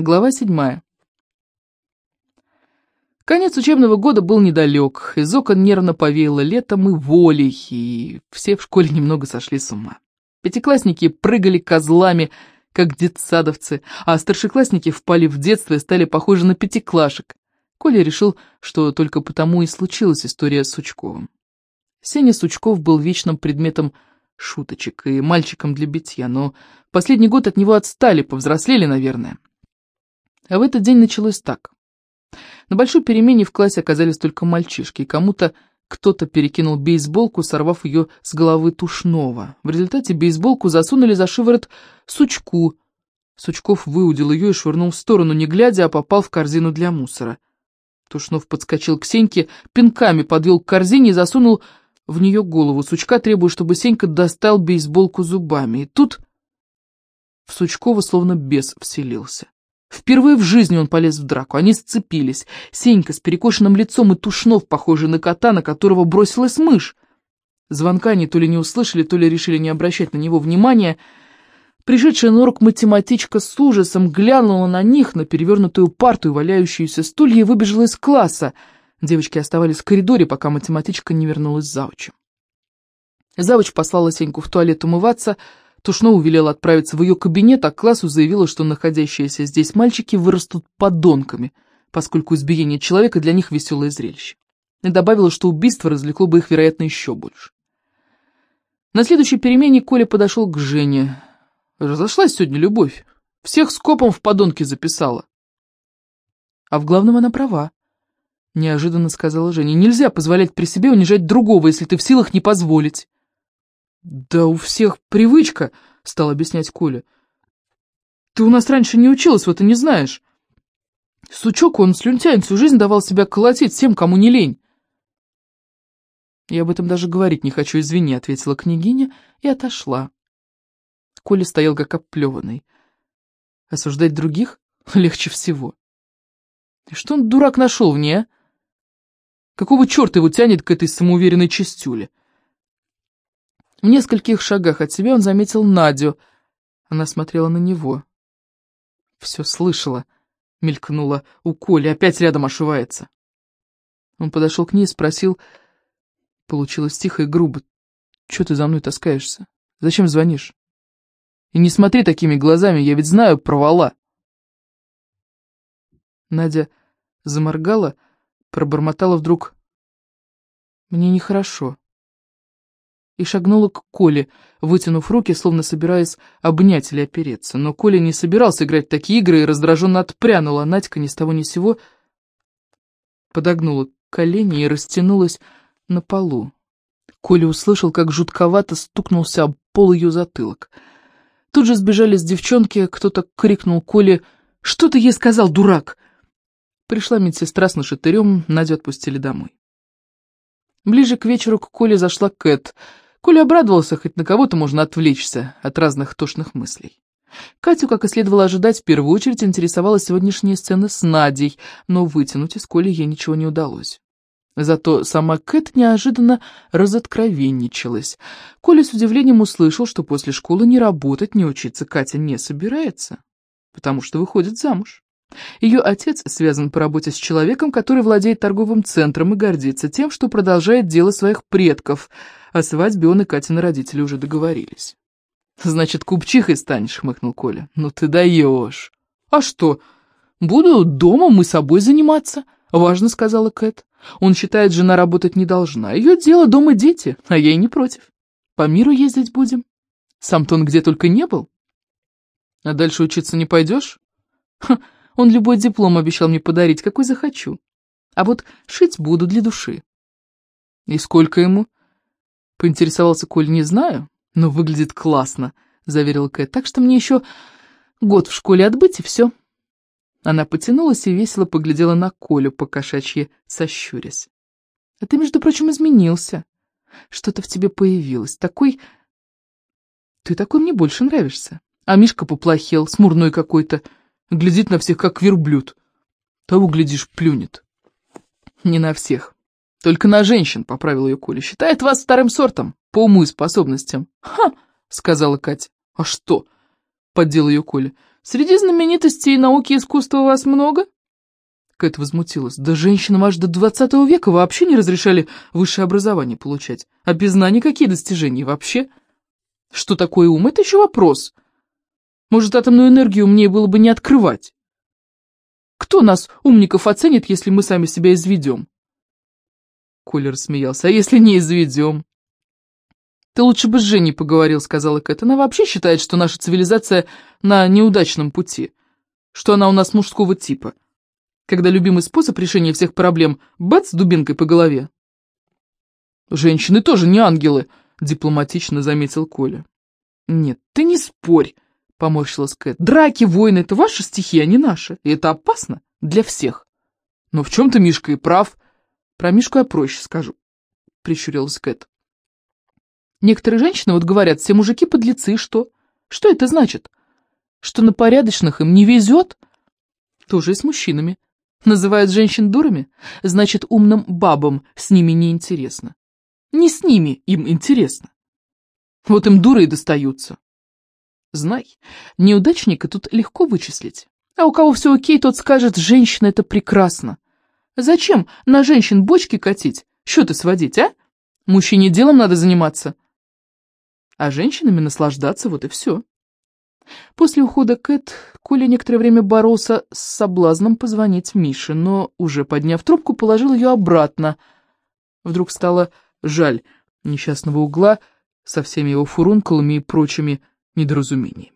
Глава седьмая. Конец учебного года был недалек, из окон нервно повеяло летом и волей, и все в школе немного сошли с ума. Пятиклассники прыгали козлами, как детсадовцы, а старшеклассники впали в детство и стали похожи на пятиклашек. Коля решил, что только потому и случилась история с Сучковым. Сеня Сучков был вечным предметом шуточек и мальчиком для битья, но последний год от него отстали, повзрослели, наверное. А в этот день началось так. На большой перемене в классе оказались только мальчишки, и кому-то кто-то перекинул бейсболку, сорвав ее с головы Тушнова. В результате бейсболку засунули за шиворот Сучку. Сучков выудил ее и швырнул в сторону, не глядя, а попал в корзину для мусора. Тушнов подскочил к Сеньке, пинками подвел к корзине и засунул в нее голову. Сучка требует, чтобы Сенька достал бейсболку зубами. И тут в Сучкова словно бес вселился. Впервые в жизни он полез в драку, они сцепились. Сенька с перекошенным лицом и Тушнов, похожий на кота, на которого бросилась мышь. Звонка они то ли не услышали, то ли решили не обращать на него внимания. Пришедшая на урок математичка с ужасом глянула на них, на перевернутую парту и валяющиеся стулья, и выбежала из класса. Девочки оставались в коридоре, пока математичка не вернулась с завучем. Завуч послала Сеньку в туалет умываться, Тушнова велела отправиться в ее кабинет, а классу заявила, что находящиеся здесь мальчики вырастут подонками, поскольку избиение человека для них веселое зрелище. И добавила, что убийство развлекло бы их, вероятно, еще больше. На следующей перемене Коля подошел к Жене. Разошлась сегодня любовь. Всех скопом в подонки записала. А в главном она права. Неожиданно сказала Женя. Нельзя позволять при себе унижать другого, если ты в силах не позволить. «Да у всех привычка», — стал объяснять Коля. «Ты у нас раньше не училась, вот и не знаешь. Сучок, он слюнтяин, всю жизнь давал себя колотить всем, кому не лень». «Я об этом даже говорить не хочу, извини», — ответила княгиня и отошла. Коля стоял как оплеванный. Осуждать других легче всего. Что он, дурак, нашел в ней, а? Какого черта его тянет к этой самоуверенной чистюле? В нескольких шагах от себя он заметил Надю. Она смотрела на него. «Все слышала», — мелькнула у Коли, опять рядом ошивается. Он подошел к ней и спросил, получилось тихо и грубо, «Че ты за мной таскаешься? Зачем звонишь? И не смотри такими глазами, я ведь знаю, провала». Надя заморгала, пробормотала вдруг, «Мне нехорошо» и шагнула к Коле, вытянув руки, словно собираясь обнять или опереться. Но Коля не собирался играть в такие игры и раздраженно отпрянула. Надька ни с того ни с сего подогнула колени и растянулась на полу. Коля услышал, как жутковато стукнулся об пол ее затылок. Тут же сбежали с девчонки, кто-то крикнул Коле «Что ты ей сказал, дурак?» Пришла медсестра с нашатырем, Надю отпустили домой. Ближе к вечеру к Коле зашла Кэт — Коля обрадовался, хоть на кого-то можно отвлечься от разных тошных мыслей. Катю, как и следовало ожидать, в первую очередь интересовала сегодняшняя сцена с Надей, но вытянуть из Коли ей ничего не удалось. Зато сама Кэт неожиданно разоткровенничалась. Коля с удивлением услышал, что после школы не работать, не учиться Катя не собирается, потому что выходит замуж. Ее отец связан по работе с человеком, который владеет торговым центром и гордится тем, что продолжает дело своих предков – о свадьбе он и Катина родители уже договорились. «Значит, купчихой станешь», — хмыкнул Коля. «Ну ты даешь». «А что? Буду дома мы собой заниматься», — важно сказала Кэт. «Он считает, жена работать не должна. Ее дело дома дети, а я и не против. По миру ездить будем. Сам-то он где только не был. А дальше учиться не пойдешь? Он любой диплом обещал мне подарить, какой захочу. А вот шить буду для души». «И сколько ему?» Поинтересовался Коль, не знаю, но выглядит классно, заверил Кэт, так что мне еще год в школе отбыть и все. Она потянулась и весело поглядела на Колю, покошачьи сощурясь. А ты, между прочим, изменился. Что-то в тебе появилось. Такой... Ты такой мне больше нравишься. А Мишка поплохел, смурной какой-то. Глядит на всех, как верблюд. Того, глядишь, плюнет. Не на всех. «Только на женщин», — поправил ее Коля. «Считает вас вторым сортом, по уму и способностям». «Ха!» — сказала Катя. «А что?» — поддел ее Коля. Среди знаменитостей науки и искусства у вас много?» Кэт возмутилась. «Да женщинам аж до двадцатого века вообще не разрешали высшее образование получать. А без знаний какие достижения вообще? Что такое ум? Это еще вопрос. Может, атомную энергию мне было бы не открывать? Кто нас, умников, оценит, если мы сами себя изведем?» Коля рассмеялся. «А если не изведем?» «Ты лучше бы с Женей поговорил», — сказала Кэт. «Она вообще считает, что наша цивилизация на неудачном пути, что она у нас мужского типа, когда любимый способ решения всех проблем — бац, дубинкой по голове». «Женщины тоже не ангелы», — дипломатично заметил Коля. «Нет, ты не спорь», — поморщилась Кэт. «Драки, войны — это ваши стихи, а не наши, и это опасно для всех». «Но в чем-то Мишка и прав. Про Мишку я проще скажу», — прищурилась Кэт. Некоторые женщины вот говорят, все мужики подлецы, что? Что это значит? Что на порядочных им не везет? Тоже и с мужчинами. Называют женщин дурами? Значит, умным бабам с ними не интересно. Не с ними им интересно. Вот им дуры и достаются. Знай, неудачника тут легко вычислить. А у кого все окей, тот скажет, женщина это прекрасно. Зачем на женщин бочки катить, счеты сводить, а? Мужчине делом надо заниматься а женщинами наслаждаться, вот и все. После ухода Кэт Коля некоторое время боролся с соблазном позвонить Мише, но, уже подняв трубку, положил ее обратно. Вдруг стало жаль несчастного угла со всеми его фурункулами и прочими недоразумениями.